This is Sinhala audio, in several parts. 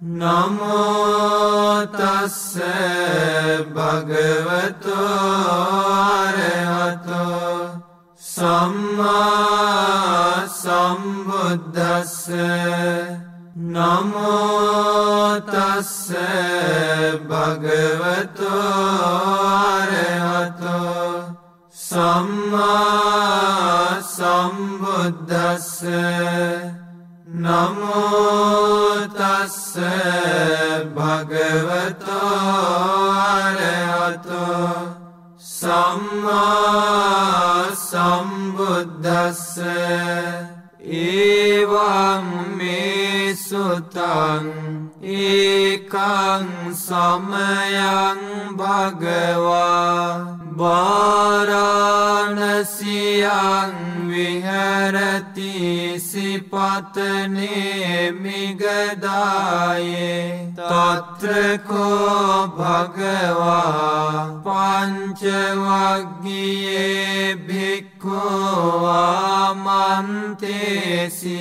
නමෝතස්ස භගවතෝ අරහතෝ සම්මා සම්බුද්ධස්ස නමෝතස්ස භගවතෝ අරහතෝ සම්මා සම්බුද්ධස්ස නමෝතස්ස භගවතෝරහතෝ සම්මා සම්බුද්ධස්ස ඒවං මේ සුතං ඒකං සමයං භගවා බාරාණසියං විහරති සිපතනේ මිගදායේ තත්‍රකෝ භගවා පංචවග්ගියේ භික්කෝවා මන්තේසි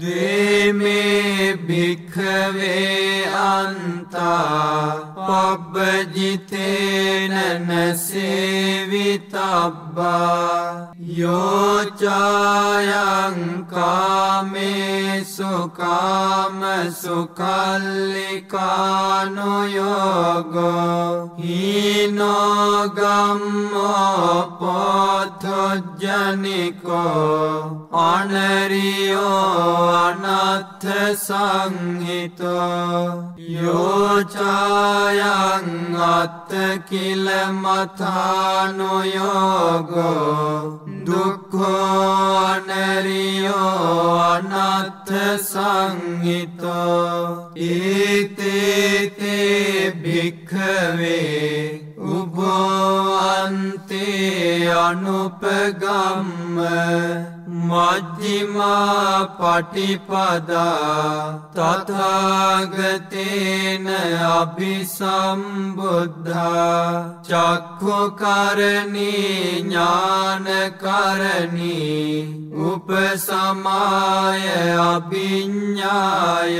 දේමේ භික්කවේ අන්තා පබ්බජිතේන නසේවිතබ්බා යෝචායංකාමේ සුකාම සුකල්ලිකානුයෝගෝ හිනෝගම්මෝ පොත්හොජ්ජනිකෝ අනරියෝ අනත්ථ සංහිතෝ යෝචායං අත්ත කිලමතානුයෝගෝ දුක්ඛෝනරියෝ අනත්ථ සංහිතෝ ඒතේතේ භික්ඛවේ උබෝන්තේ අනුපගම්ම මජ්ජිමා පටිපදා තථාගතේන අභිසම්බුද්ධා චක්ඛුකරණී ඥානකරණී උපසමාය අභිඤ්ඤාය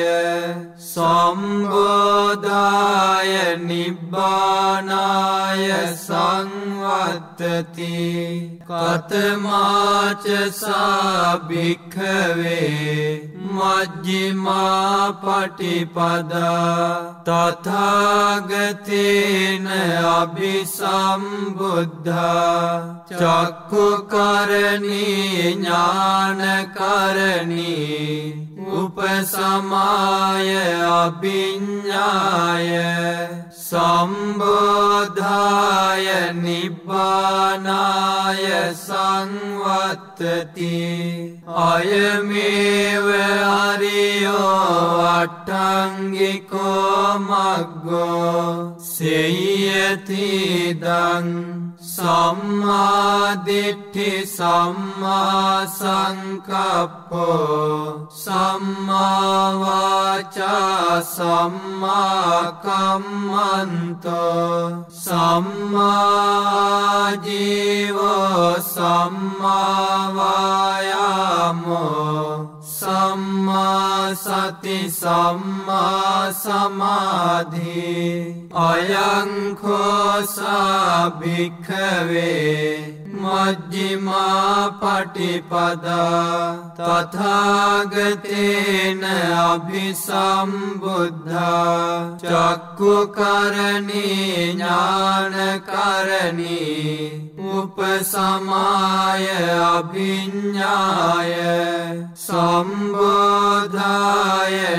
සම්බෝධාය නිබ්බානාය සංවත්තති කතමාච සාභික්ඛවේ මජ්ජිමා පටිපදා තථාගතේන අභිසම්බුද්ධා චක්කුකරණී ඥානකරණී උපසමාය අභිඤ්ඥාය සම්බෝධාය නිබ්බානාය සංවත්තති අයමේව අරියෝ අට්ටංගිකෝ මග්ගෝ. සෙයතිදං සම්මාදිට්ඨි සම්මා සංකප්පෝ සම්මාවාචා සම්මාකම්මන්තෝ සම්මාජීවෝ සම්මාවායාමෝ සම්මා සති සම්මා සමාධී. අයංකෝසා භික්ඛවේ. මජ්ජිමා පටිපදා. තථාගතේන අභිසම්බුද්ධා. චක්කුකරණී ඥානකරණී. උපසමාය අභිඤ්ඤාය සම්බෝධාය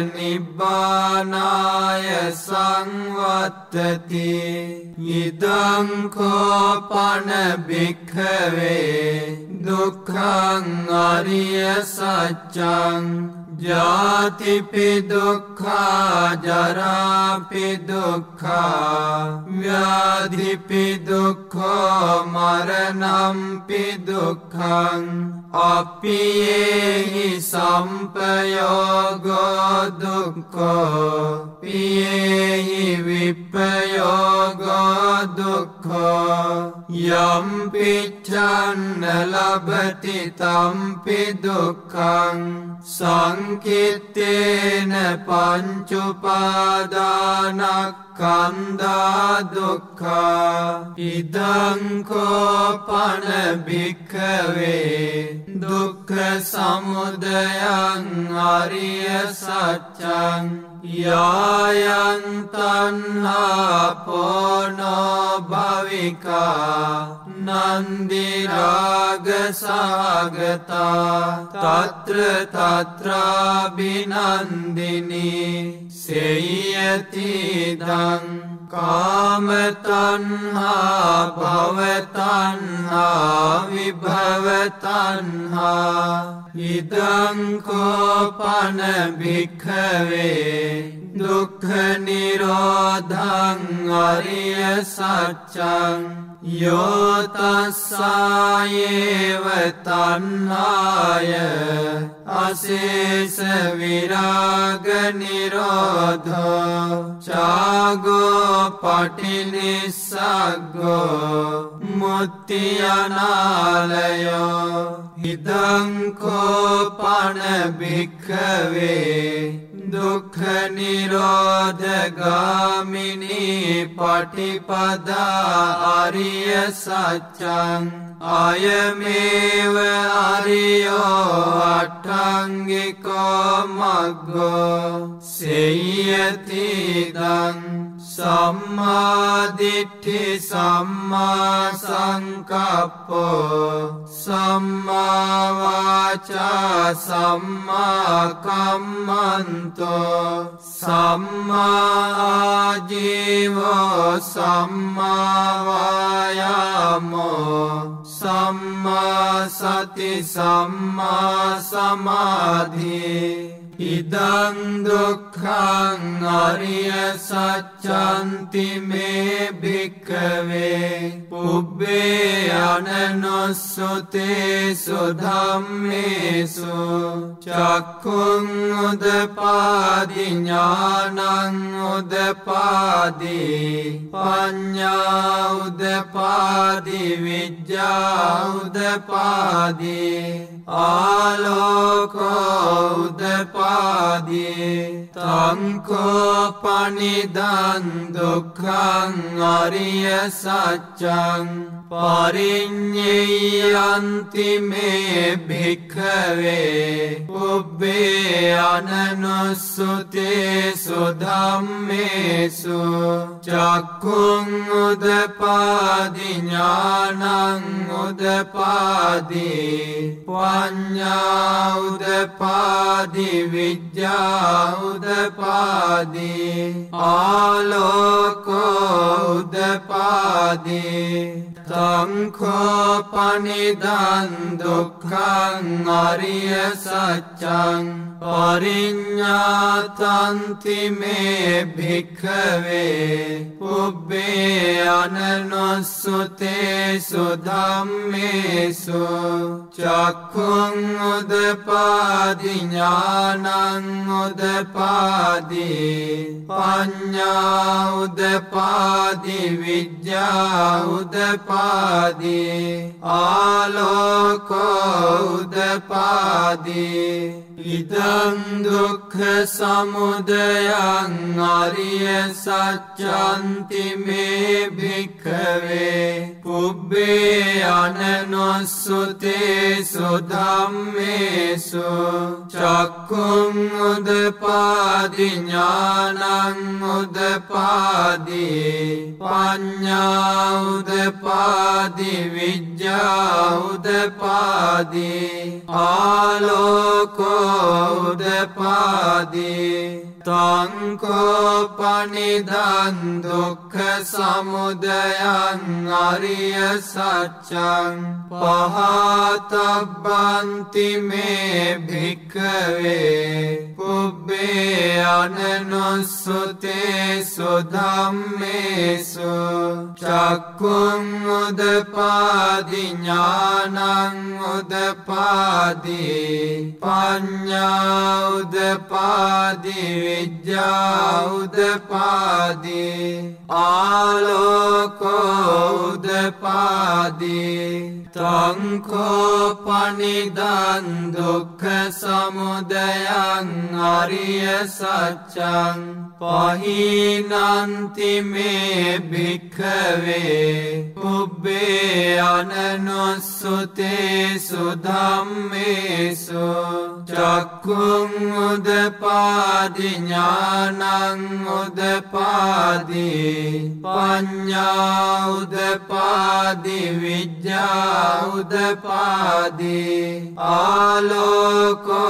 නිබ්බානාය සංවත්තති ඉදංකෝපන භික්ඛවේ දුක්ඛං අරිය සච්චං ජාතිපි දුක්ඛා ජරාපි දුක්ඛා ව්‍යාධිපි දුක්ඛෝ මරණම්පි දුක්ඛං අපියේහි සම්පයෝගෝ දුක්ඛෝ පියේහි විප්පයෝගෝ දුක්ඛෝ යම්පිච්චන්න ලබති තම්පි දුක්කං සංකිත්තේන පංචුපාදානක් කන්දා දුක්කා ඉදංකෝපන භික්කවේ දුක්ක සමුදයන් අරිය සච්චන් යායන්තන්හා පෝනෝ භවිකා නන්දිරාගසාගතා තත්‍ර තත්‍රාබිනන්දිනී සෙයතිදං කාමතන්හා භවතන්හා විභවතන්හා ඉදංකෝපන භික්හවේ දුක්ඛනිරෝධං අරිය සච්චං यो तस्सायेव तन्नाय अशेष विरागनिरोध च गोपटिनिसगो मुत्यनालय हितकोपनिखवे හිදංකෝපන භික්කවේ දුක්ඛනිරෝධගාමිනී පටිපදා අරිය සච්චං අයමේව අරියෝ අට්ටංගිකෝ මග්ගෝ සෙයතිදං සම්මාදිට්ඨි සම්මා සංකප්පෝ සම්මාවාචා සම්මා කම්මන්තෝ සම්මාජීවෝ සම්මාවායාමෝ සම්මා සති සම්මා සමාධී ඉදං දුක්ඛං අරිය සච්ඡන්ති මේ භික්ඛවේ පුබ්බේ අනනොස්සතේසු ධම්මේසු චක්ඛුං උදපාදි ඥානං උදපාදි පඤ්ඤා උදපාදි විද්‍යා උදපාදි ආලෝකෝ උදපාදි උපාදී තංකෝ පනිදන් දුක්ඛං අරිය සච්චං පරිඤ්ඤයන්ති මේ භික්ඛවේ පුබ්බේ අනනුස්සුතේසු ධම්මේසු චක්ඛුං උදපාදි ඥානං උදපාදි පඤ්ඤා උදපාදි විද්‍යා උදපාදී ආලෝකෝ උදපාදී තංකෝපනිදන් දුක්ඛං අරිය සච්චං පරිඤ්ඤාතන්ති මේ භික්ඛවේ පුබ්බේ අනනොස්සුතේසු ධම්මේසු චක්ඛුං උදපාදි ඥානං උදපාදී පඤ්ඤා උදපාදි විද්‍යා උදපාදී ආලෝකෝ උදපාදී ඉදං දුක්ඛ සමුදයං අරිය සච්ඡන්ති මේ භික්ඛවේ පුබ්බේ අනනොස්සුතේසු ධම්මේසු චක්ඛුං උදපාදි ඥානං උදපාදි පඤ්ඤා උදපාදි විද්‍යා උදපාදි ආලෝකෝ උදපාදී තංකෝපනිදන් දුක්ඛ සමුදයං අරිය සච්චං පහතබ්බන්ති මේ භික්ඛවේ පුබ්බේ අනනුස්සුතේසු ධම්මේසු චක්කුං උදපාදි ඥානං උදපාදි පඤ්ඤා උදපාදි විද්‍යාඋදපාදී ආලෝකෝඋදපාදී තංකෝ පනිදන් දුක්ඛ සමුදයං අරිය සච්චං පහිනන්ති මේ භික්ඛවේ පුබ්බේ අනනුස්සුතේ සුධම්මේසු චක්කුං උදපාදි ඥානං උදපාදී පඤ්ඤා උදපාදි විද්‍යා උදපාදී ආලෝකෝ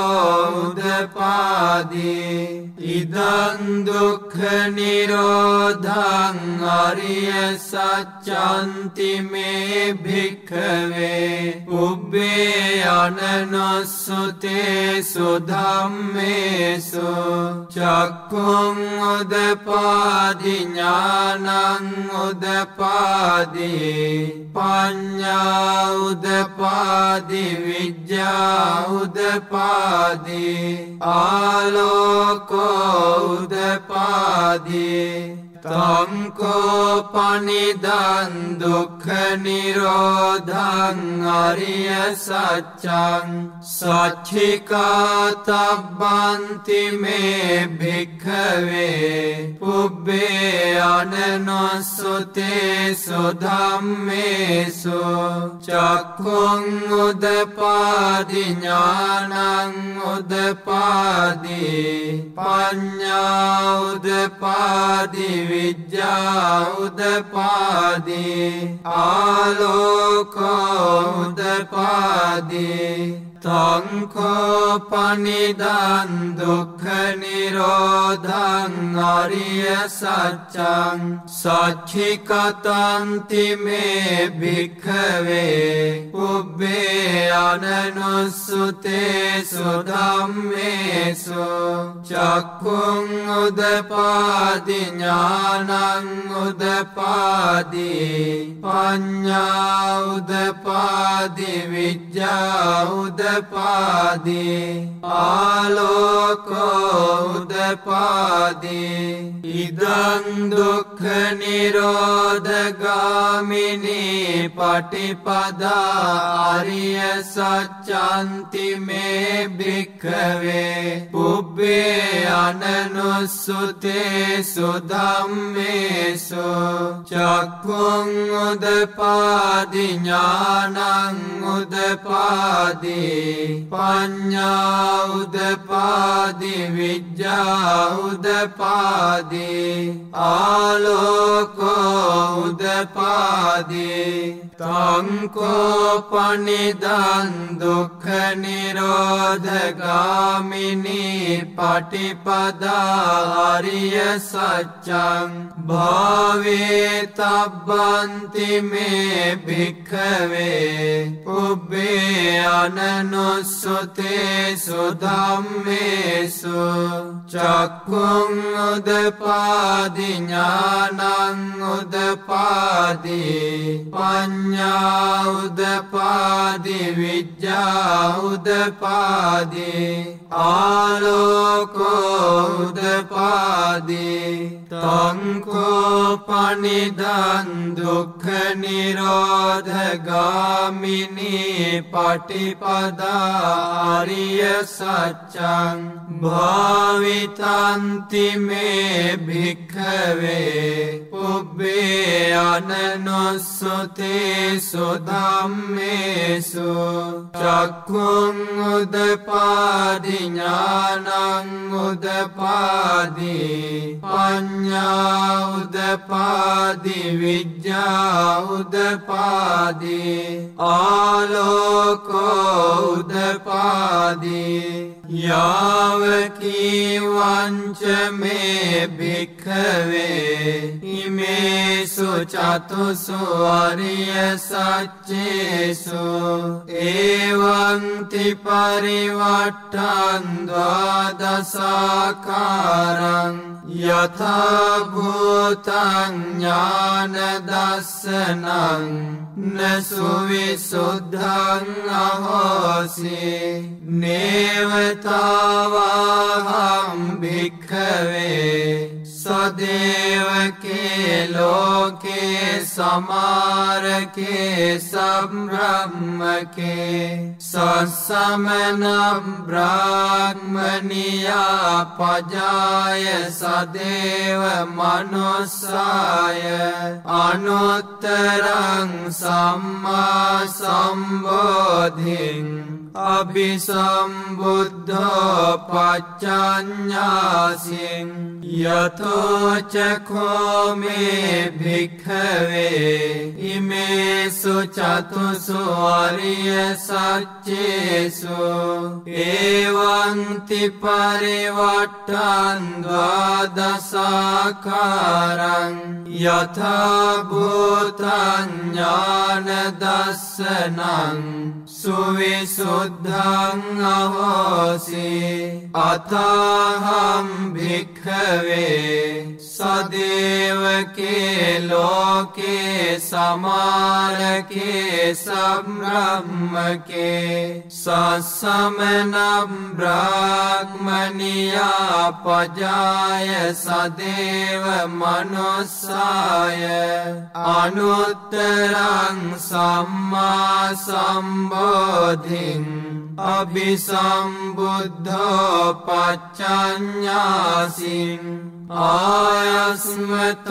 උදපාදී. ඉදන්දුක්ඛ නිරෝධං අරිය සච්චන්ති මේ භික්ඛවේ උබ්බේ අනනොස්සුතේ සුධම්මේසු චක්කුං උදපාදි ඥානං උදපාදී පඤ්ඤා උදපාදි විද්‍යා උදපාදී ආලෝකෝ උදපාදී තංකෝ පනිදන් දුක්ඛ නිරෝධං අරිය සච්චං සච්චිකාතබ්බන්ති මේ භික්ඛවේ පුබ්බේ අනනොස්සුතේ සුධම්මේසු චක්ඛුං උදපාදි ඥානං උදපාදී පඤ්ඤා උදපාදී उदपादि आलोकपादि තංකෝ පනිදන් දුක්ඛ නිරෝධං අරිය සච්චං සච්චිකතන්ති මේ භික්ඛවේ උබ්බේ අනනුස්සුතේ සුධම්මේසු චක්කුං උදපාදි ඥානං උදපාදී පඤ්ඤා උදපාදි විද්‍යා උදපාදී උදපාදී ආලෝකෝ උදපාදී ඉදන් දුක්ඛ නිරෝධගාමිනී පටිපදා අරිය සච්චන්ති මේ භික්ඛවේ පුබ්බේ අනනුස්සුතේ සුධම්මේසු චක්කුං උදපාදි ඥානං උදපාදී පඤ්ඤා උදපාදි විද්‍යා උදපාදී ආලෝකෝ උදපාදී තංකෝ පනිදන් දුක්ඛ නිරෝධගාමිනී පටිපදා අරිය සච්චං භාවේ තබ්බන්ති මේ භික්ඛවේ පුබ්බේ අනනුස්සුතේ සුධම්මේසු චක්කුං උදපාදි ඥානං උදපාදී පඤ්ඤා උදපාදි විද්‍යා උදපාදී ආලෝකෝ උදපාදී තංකෝ පනිදන් දුක්ඛ නිරෝධගාමිනී පටිපදාරිය සච්චං භාවිතන්ති මේ භික්ඛවේ පුබ්බේ අනනුස්සුතේ සුධම්මේසු චක්කුං උදපාදි ඥානං උදපාදී පඤ්ඤා උදපාදි විද්‍යා උදපාදී ආලෝකෝ උදපාදී යාවකීවංච මේ භික්ඛවේ ඉමේසු චතුසු අරිය සච්චේසු ඒවං තිපරිවට්ඨං ද්වාදසාකාරං යථභූතඥාන දස්සනං නසුවිසුද්ධං අහෝසි නේවතාවාහම් භික්ඛවේ සදේවකේ ලෝකේ සමාරකේ සම්බ්‍රහ්මකේ සස්සමනම් බ්‍රාහ්මනියා පජාය සදේව මනුස්සාය අනුත්තරං සම්මා සම්බෝධින් අභිසම්බුද්ධෝ පච්චඥාසින් යතෝචකෝ මේ භික්ඛවේ ඉමේසු චතුසු අරිය සච්චේසු ඒවන්ති පරිවට්ටන් ද්වාදසාකාරං යථභූතඥාන දස්සනං සුවිසුද්ධං අහෝසි අතාහම් භික්ඛවේ සදේවකේ ලෝකේ සමාරකේ සම්රම්මකේ සස්සමනම් බ්‍රාහ්මනියා පජාය සදේව මනුස්සාය අනුත්තරං සම්මා සම්බෝධින් අභිසම්බුද්ධෝ පච්චඥාසින් ආයස්මතෝ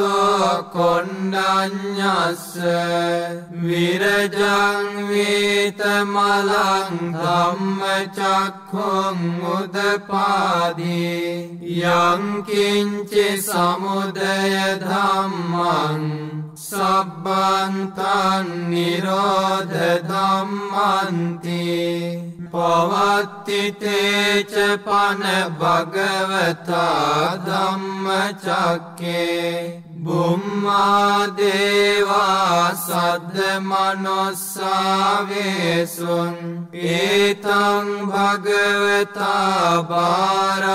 කොණ්ඩඥස්ස විරජං වේතමලං ධම්මචක්ඛුං උදපාදී යංකින්චි සමුදය ධම්මං සබ්බන්තන් නිරෝධ ධම්මන්ති पवतिते च पानभगवता दं चके භගවතා ධම්මචක්කේ බුම්මාදේවා සද්ධමනොස්සාවේසුන් ඒතං භගවතා බාරාණසියං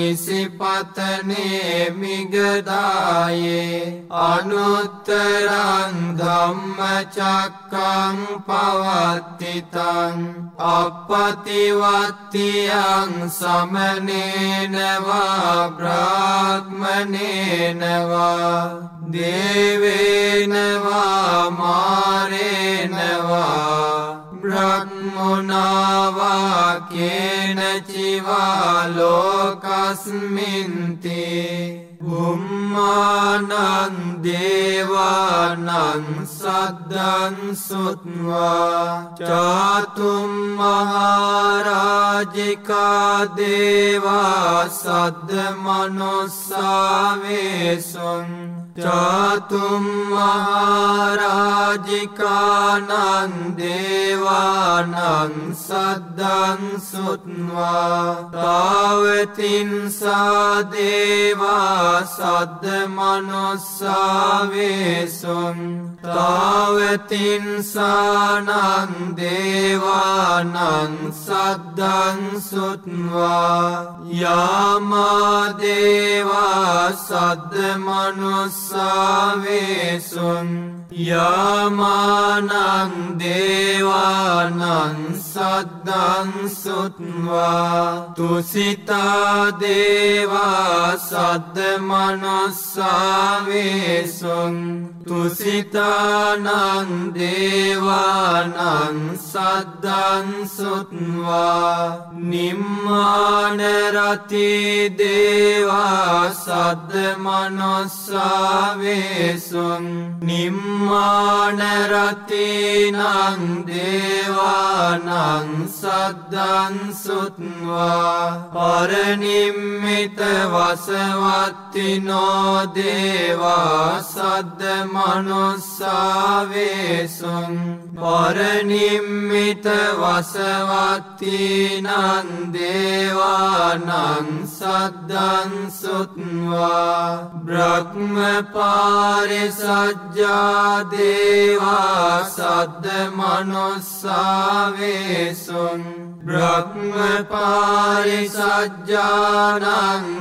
ඉසිපතනේ මිගදායේ. අනුත්තරං ධම්මචක්කං පවත්තිතං. අපපතිවත්තියං සමනේනවා බ්‍රාහ්මණ ේනවා දේවේනවා මාරේනවා. බ්‍රහ්මුණවා කේනචිවා ලෝකස්මින්තිේ බුම්මානන් දේවානන් සද්දන් සුත්වා චාතුම් මහාරාජිකා දේවා සද්ද මනුස්සාවේසුන් චාතුම් මහාරාජිකානන් දේවානන් සද්දන් සුත්වා තාවතින් සාදේවා සද්ද මනුස්සාවේසුන් තාවතින්සානන් දේවානන් සද්දන් සුත්වා යාමාදේවා සද්ද මනුස්සාවේසුන් යාමානං දේවානං සද්දං සුත්වා තුසිතා දේවා සද්ද මනුස්සාවේසුන් තුසිතානං දේවානං සද්දන් සුත්වා නිම්මානරති දේවා සද්ද මනුස්සාවේසුන් නිම්මානරතිනං දේවානං සද්දන් සුත්වා පරනිම්මිත වසවත්තිනෝ දේවා සද්ද මනුස්සාවේසුන් පරනිම්මිත වසවත්තිනං දේවානං සද්දන් සුත්වා බ්‍රහ්ම පාරිසජ්ජා දේවා සද්ද මනුස්සාවේසුන් බ්‍රහ්ම පාරිසජ්ජානං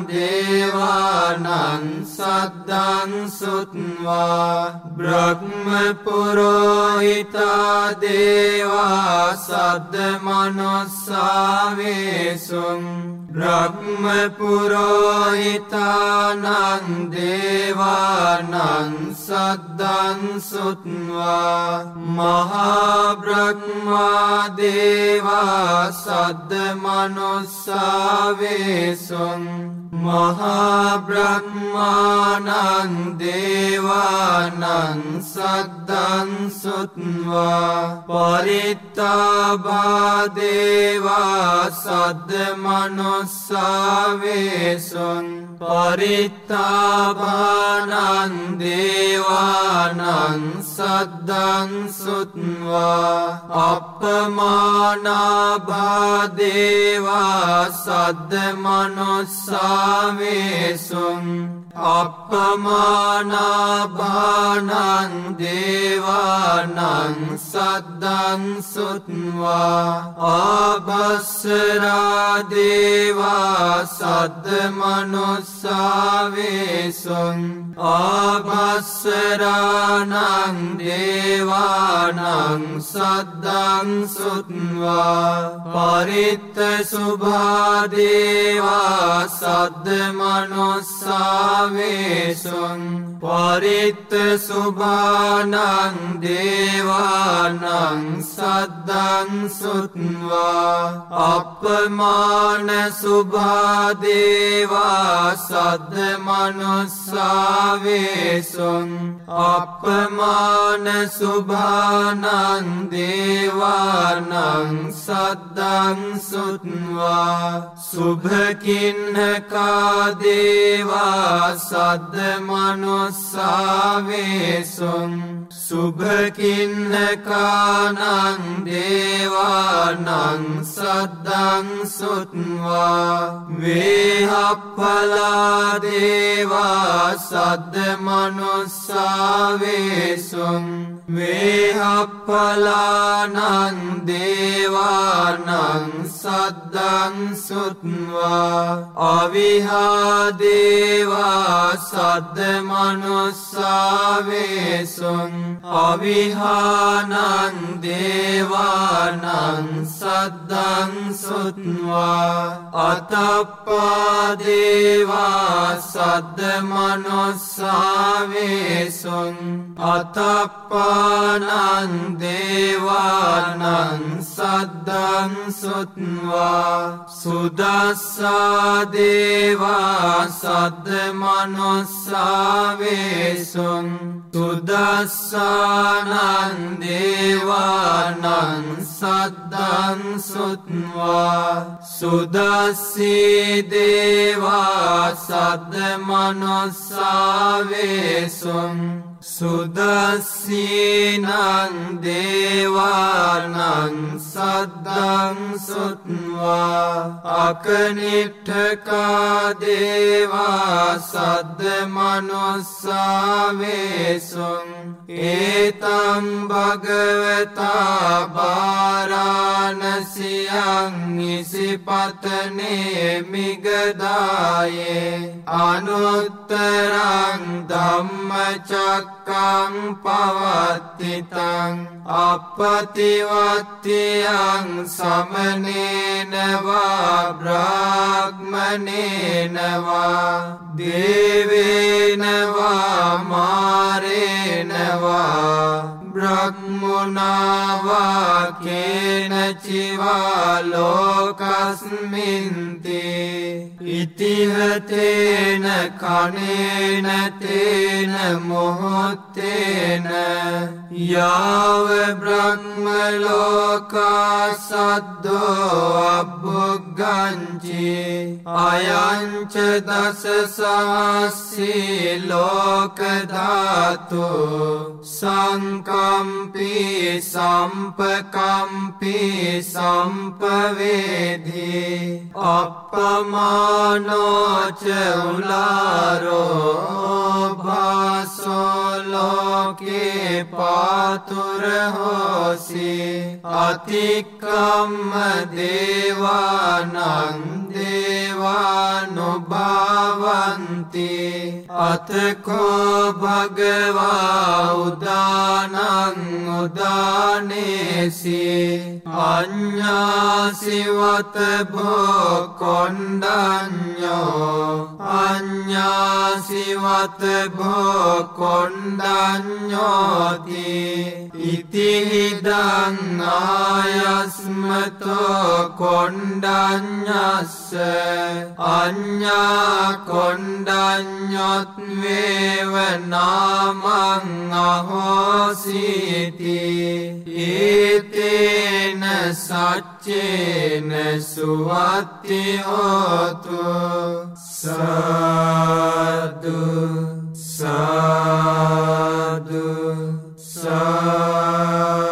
දේවානං සද්දන් සුත්වා බ්‍රහ්ම පුරෝහිතා දේවා සද්ද මනොස්සාවේසුන් බ්‍රහ්ම පුරෝහිතානං දේවානං සද්දන් සුත්වා මහා බ්‍රහ්මා දේවා සද්ද මනුස්සාවේසුන් මහා බ්‍රහ්මානං දේවානං සද්දන් සුත්වා පරිත්තාබා දේවා සද්ද මනුස්සාවේසුන් පරිත්තාබානන් දේවානං සද්දන් සුත්වා අපමානාබා දේවා සද්ද वेसम् අපමානාබානන් දේවානං සද්දන් සුත්වා ආබස්සරා දේවා සද්ද මනුස්සාවේසුන් ආබස්සරානං දේවානං සද්දන් සුත්වා පරිත්ත සුභාදේවා සද්ද මනුස්සාවේසුන් පරිත්ත සුභානං දේවානං සද්දන් සුත්වා අපමාන සුභාදේවා සද්ද මනුස්සාවේසුන් අපමාන සුභානං දේවානං සද්දන් සුත්වා සුභකින්නකා දේවා සද්ද මනුස්සාවේසුන් සුභකින්නකානං දේවානං සද්දං සුත්වා වේහප්පලා දේවා සද්ද මනුස්සාවේසුන් වේහප්පලානං දේවානං සද්දං සුත්වා අවිහාදේවා සද්ද මනුස්සාවේසුන් අවිහානන් දේවානං සද්දං සුත්වා අතප්පාදේවා සද්ද මනුස්සාවේසුන් අතප්පානන් දේවානං සද්දං සුත්වා සුදස්සාදේවා සද්ද මනුස්සාවේසුන් සුදස්සානන් දේවානං සද්දං සුත්වා සුදස්සී දේවා සද්ද මනුස්සාවේසුන් සුදස්සීනං දේවානං සද්දං සුත්වා අකනිට්ඨකා දේවා සද්ද මනුස්සාවේසුන් ඒතම් භගවතා බාරාණසියං ඉසිපතනේ මිගදායේ අනුත්තරං ධම්මචක්කං පවත්තිතං අපතිවත්තියං සමනේනවා බ්‍රාහ්මනේනවා දේවේනවා මාරේනවා බ්‍රහ්මුණවා කේනචිවා ලෝකස්මින්ති. ඉතිහතේන කනේන තේන මොහොත්තේන යාව බ්‍රහ්මලෝකා සද්දෝ අබ්බුග්ගංචි අයංච දස සහස්සී ලෝකධාතු සංකම්පී සම්පකම්පී සම්පවේදී. नो चौलारो भासो लोके भे अतिकम् देवानङ्ग පාතුරහෝසි අතික්කම්ම දේවානං දේවානුභාවන්ති අතකෝ භගවා උදානං උදානේසි අඥ්ඥාසිවත භෝකොන්ඩඥෝ අඥ්ඥාසිවත භෝකොන්ඩඥෝති ඉතිහිදං ආයස්මතෝ අඤ්ඤා කොණ්ඩඤ්ඤොත් වේව නාමං අහෝසීති. ඒතේන සච්චේන සුවත්ති හෝතු. සාදු සාදු සාදු.